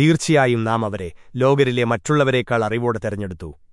തീർച്ചയായും നാം അവരെ ലോകരിലെ മറ്റുള്ളവരെക്കാൾ അറിവോടെ തെരഞ്ഞെടുത്തു.